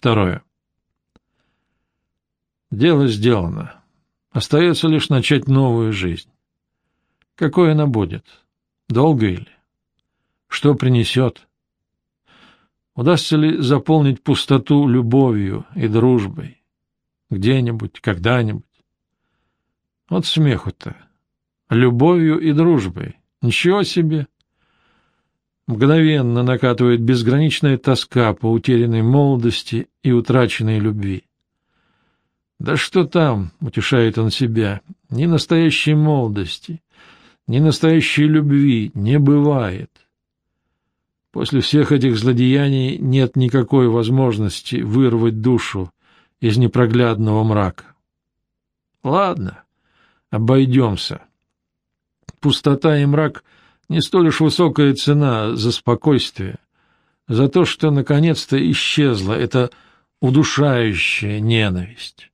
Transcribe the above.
Второе. Дело сделано. Остается лишь начать новую жизнь. Какой она будет? Долго ли? Что принесет? Удастся ли заполнить пустоту любовью и дружбой? Где-нибудь, когда-нибудь? Вот смеху-то. Любовью и дружбой. Ничего себе! Мгновенно накатывает безграничная тоска по утерянной молодости и утраченной любви. Да что там, утешает он себя, ни настоящей молодости, ни настоящей любви не бывает. После всех этих злодеяний нет никакой возможности вырвать душу из непроглядного мрака. Ладно, обойдемся. Пустота и мрак — не столь уж высокая цена за спокойствие, за то, что наконец-то исчезла эта удушающая ненависть.